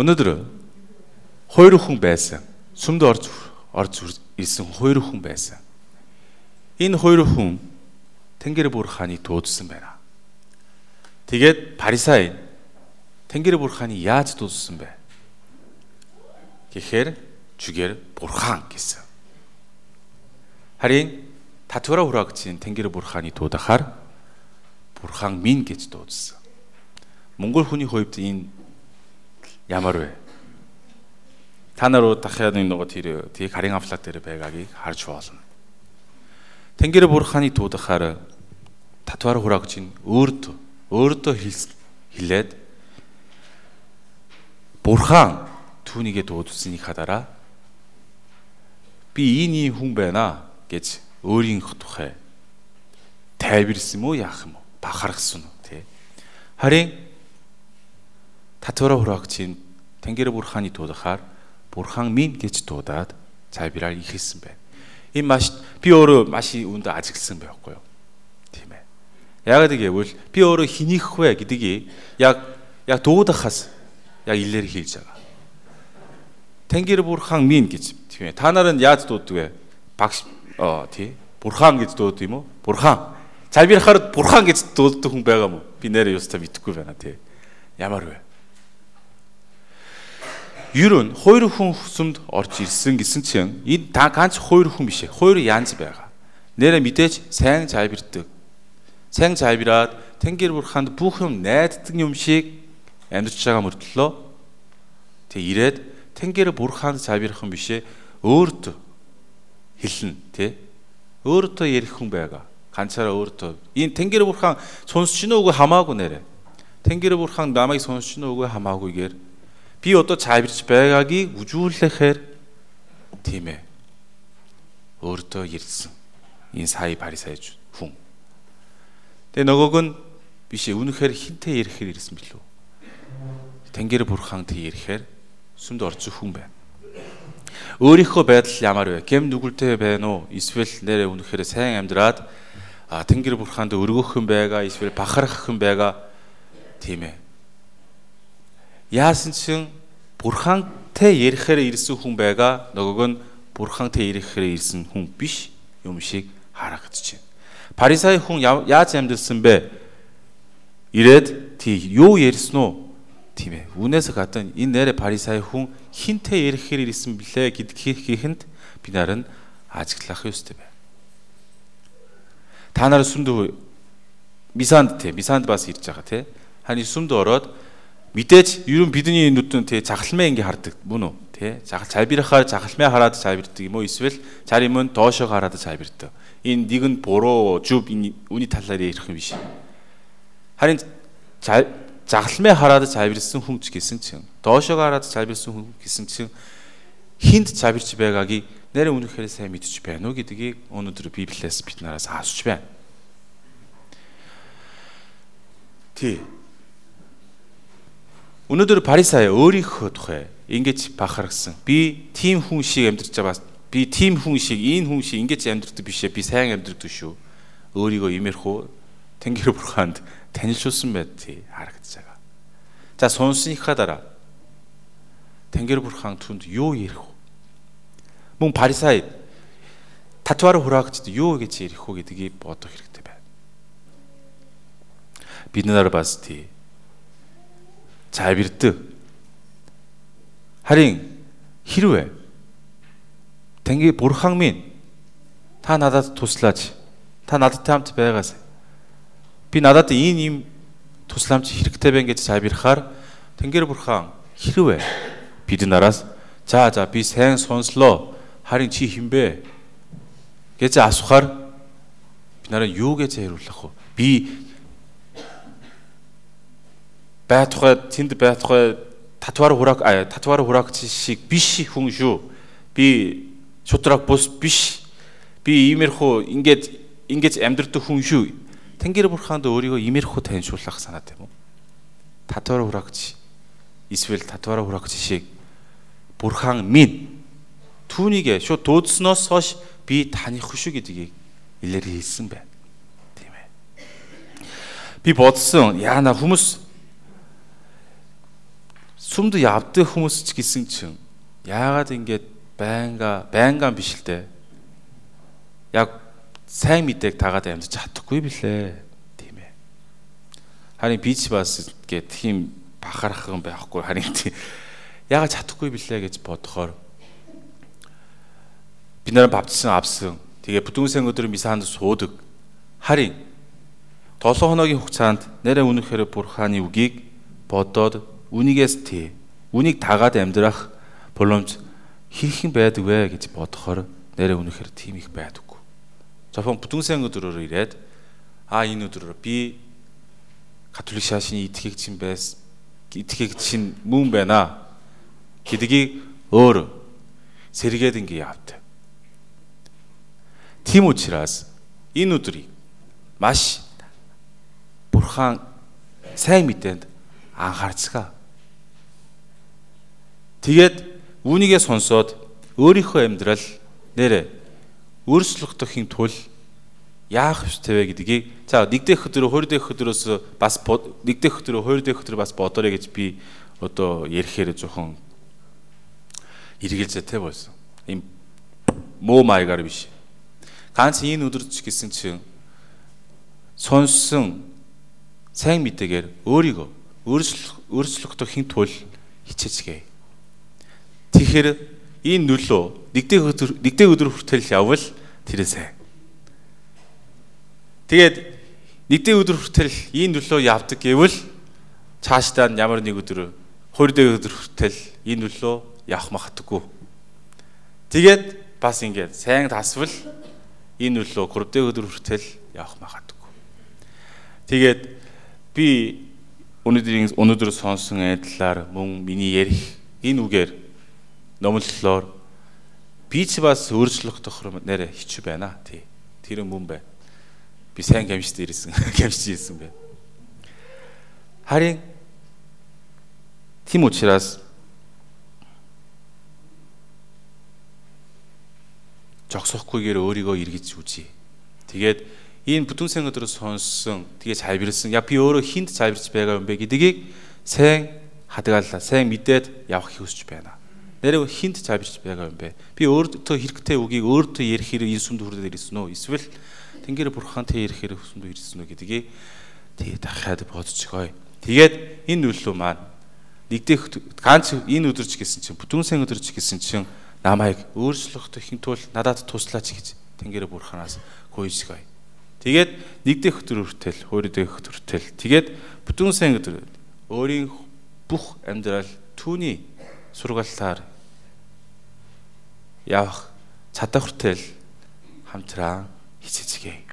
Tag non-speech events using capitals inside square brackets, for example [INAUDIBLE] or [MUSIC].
Өнөөдөр хоёр хүн байсан. Сүмд орж орж ирсэн хоёр хүн байсан. Энэ хоёр хүн Тэнгэр бүр хааны дуудсан байна. Тэгээд Парисай Тэнгэр бүр хааны яаж дуудсан бэ? Гэхдээ жүгээр бурхан гэсэн. Харин татвара хураагчийн Тэнгэр бүр хааны дуудахаар бурхан минь гэж дуудсан. Монгол хүний хувьд энэ ямар вэ? Та нар дахиад нөгөө тэр тийг харин авлаа дээр байгаагийг харж болно. Тэнгэр бурханы дуудахаар татвар хураагч нь өөртөө өөртөө хэлээд бурхан түүнийгээ дуудсныхаа дараа би энэ хүн байна гэж өөрийнх тухай тайлбарсан юм уу яах юм уу бахархсан уу тий харин татвара хураагчийн Тэнгэр бурханы дуудахаар бурхан минь гэж дуудаад цайбираар ихэлсэн байна Энэ маш би өөрөө маш үндэ ажигласан байхгүй юу? Тийм ээ. Яг гэвэл би өөрөө хинийх вэ гэдгийг яг яг дуудахаас яг илээр хийж байгаа. Тэнгэр бурхан минь гэж тийм ээ. Та нар нь яаж дууддаг вэ? Багш оо тий. Бурхан гэж дууддаг юм уу? Бурхан. Цайбирахаар бурхан гэж дууддаг хүн байгаа мó? Би нэрээ юустаа мэдэхгүй байна тий. Ямар вэ? Ер нь хоёр хүн хүсэмд орж ирсэн гэсэн чинь энэ та ганц хоёр хүн биш ээ. Хоёр янз байгаа. Нэрэ мэдээж сайн зайбирдаг. Сайн зайбираад Тэнгэр бурханд бүх юм найддаг юм шиг амьдарч байгаа мөртлөө тэг ирээд Тэнгэр бурханд зайбирах юм биш ээ. Өөртөө хэлнэ тий. Өөртөө ярих хүн байгаа. Ганцаараа өөртөө. Энэ Тэнгэр бурхан сонсч үгүй хамаагүй нэрэ. Тэнгэр бурхан намайг сонсч үгүй хамаагүйгээр би одоо цайварч байгаагийг үжүүлэхээр тийм ээ. Өөртөө ирсэн. Энэ сая парисайж хүн. Тэгээ нөгөөг нь биш ээ үнэхээр хинтээ ирэхээр ирсэн билүү? Тэнгэр бурхан тэг ирэхээр сүмд орж хүн байна. Өөрийнхөө байдал ямар вэ? Гэм нүгэлтэй байна уу? Эсвэл нэрээ үнэхээр сайн амьдраад а Тэнгэр бурханд өргөх юм байгаа, эсвэл бахарах юм байгаа. Тийм ээ. Яасан чин бурхантай ярихээр ирсэн хүн байгаа нөгөөг нь бурхантай ярихээр ирсэн хүн биш юм шиг байна. Парисай хүн яаж амьдсан бэ? Ирээд тий юу ярьсан уу? Тийм ээ. Үнээс гадна энэ нэрэ парисай хүн хинтээ ярихээр ирсэн блэ гэдгийхэнд би наран ажиглах ёстой байна. Та нар сүмд мисанд те мисанд бас ирж байгаа те. Хань сүмд ороод Мэдээж ер нь бидний нүдэн тий захалмаа ингээ хардаг мөн үү? Тий захал цайбирахаар захалмаа хараад цайбирдаг юм уу? Эсвэл цар юм нь доошоо хараад цайбирдаг. Энэ нэг нь буруу, зүв энэ үний талаар ярих юм биш. Харин захалмаа хараад цайбирсан хүн ч гэсэн чинь доошоо хараад цайбирсан хүн гэсэн чинь хинт цайбирч байгаагийг нэрээ үнэхээр сайн мэдчих байна уу гэдгийг өнөөдөр Библиэс бид нараас асууж байна. Тий Өнөөдөр Парисай өөрийнхөө тухай ингэж бахархсан. Би тийм хүн шиг амьдарч байгаа. Би тийм хүн шиг, энэ хүн шиг ингэж амьдрдаг бишээ. Би сайн амьдрдаг шүү. Өөрийгөө имэрхүү Тэнгэр бурханд танилцуулсан байд тий харагдаж байгаа. За сонсныхаа дараа Тэнгэр бурхан түнд юу ярих вэ? Мөн Парисай татвар хураагчд юу гэж ярих вэ гэдгийг бодох хэрэгтэй байна. Бид нар бас тий 자비르뜨 하링 히루에 댕기 보르항민 다 나다 도슬라지 다 나다탐트 베가세 비 나다트 이님 도슬람치 히르크테벤게 자비르하르 댕기르 보르항 히루에 비드 나라스 자자 비생 손슬로 하링 치 힘베 게자 아수하르 비나라 유게 제일울라고 비 байтугай тэнд байтугай татвар хурааг татвар хураагч шиг биш хүн шүү. Би шудраг бус биш. Би иймэрхүү ингээд ингэж амьдрдаг хүн шүү. Тэнгэр бурханд өөрийгөө иймэрхүү таньжуулах санаад юм уу? Татвар хураагч эсвэл татвар хураагч шиг бурхан минь түүнийг шууд дуудсноос хойш би таних шүү гэдгийг илэр хэлсэн байна. Тийм ээ. Би бодсон яана хүмүүс сүмд явдаг хүмүүс ч гэсэн чинь яагаад ингэж байнга байнган биш л дээ. Яг сайн мэдээг тагаад амьдч чадахгүй билээ. Тийм ээ. Харин би ч бас гээд тийм бахархан байхгүй харин тийм яагаад чадахгүй билээ гэж бодохоор бид нараа баптизм авсан. Тэгээ бүдүүнсэн өдөр мисаанд суудаг. Харин 7 хоногийн хугацаанд нэрэ үнэхээр бурханы үгийг бодоод үнийгээс тий. Үнийг тагаад амьдрах боломж хэрхэн байдаг вэ гэж бодохоор нэрэ үнэхээр тийм их байдаггүй. Зөвхөн бүдүүнсэн өдрөөр ирээд а энэ өдрөөр би католик шашны итгэгч чинь байс итгэгч чинь мөн байна гэдгийг өөр сэргээд ингэ явд. Тийм учраас энэ өдрийг маш бурхан сайн мэдээнд анхаарцгаа. Тэгээд үүнийгээ сонсоод өөрийнхөө амьдрал нэрэ өөрчлөгдөхийн тулд яах вэ гэдгийг за нэг дэх өдөр хоёр дэх өдрөөс бас нэг дэх өдөр хоёр дэх өдөр бас бодорой гэж би одоо ярихээр жоохон эргэлзээтэй болсон. Им муу маягаар биш. Ганц энэ өдөрч гэсэн чинь сонссон сайн мэдээгээр өөрийгөө өөрчлөгдөхийн тулд хичээцгээе. Тэгэхээр энэ нөлөө нэгдээ өдөр нэгдээ өдөр хүртэл явбал тэр сайн. Тэгээд нэгдээ өдөр хүртэл энэ нөлөө явдаг гэвэл цаашдаа ямар нэг өдөр хоёр дэх өдөр хүртэл энэ нөлөө явах магадгүй. Тэгээд бас ингээд сайн тасвал энэ нөлөө гурав дэх өдөр хүртэл явах магадгүй. Тэгээд би өнөөдрийн өнөөдөр сонсон айдлаар мөн миний ярих энэ үгээр номлолоор би ч бас өөрчлөх тохром нэрэ хич байна. Тий. Тэр мөн бай. Би сайн гамшд ирсэн. [LAUGHS] гамшиж ирсэн бай. Харин тийм учраас жогсохгүйгээр өөрийгөө эргэж үзье. Тэгээд энэ бүтэнсэн өдрөөс сонссон тэгээ цайварсан. Яг би өөрөө хинт цайварч байгаа юм бэ гэдгийг сайн хадгаллаа. Сайн мэдээд явах хүсэж байна нэрээ хинт цаавирч байгаа юм бэ? Би өөртөө хэрэгтэй үгийг өөртөө ярих хэрэг Иесүнд хүрдээд ирсэн үү? Эсвэл Тэнгэр бурхан тэ ярих хэрэг хүсэнд ирсэн үү гэдгийг тэгээ дахиад бодцгоё. Тэгээд энэ нөлөө маань нэгдэх ганц энэ өдөрч гэсэн чинь бүтэн сан өдөрч гэсэн чинь намайг өөрчлөхөхийн тулд надад туслаач гэж Тэнгэр бурханаас гуйсгоё. Тэгээд нэгдэх өдөр хүртэл, хоёр дэх өдөр хүртэл тэгээд бүтэн сан өдөр өөрийн бүх амьдрал түүний сургаалтаар явах чадах хүртэл хамтран хичээцгээе.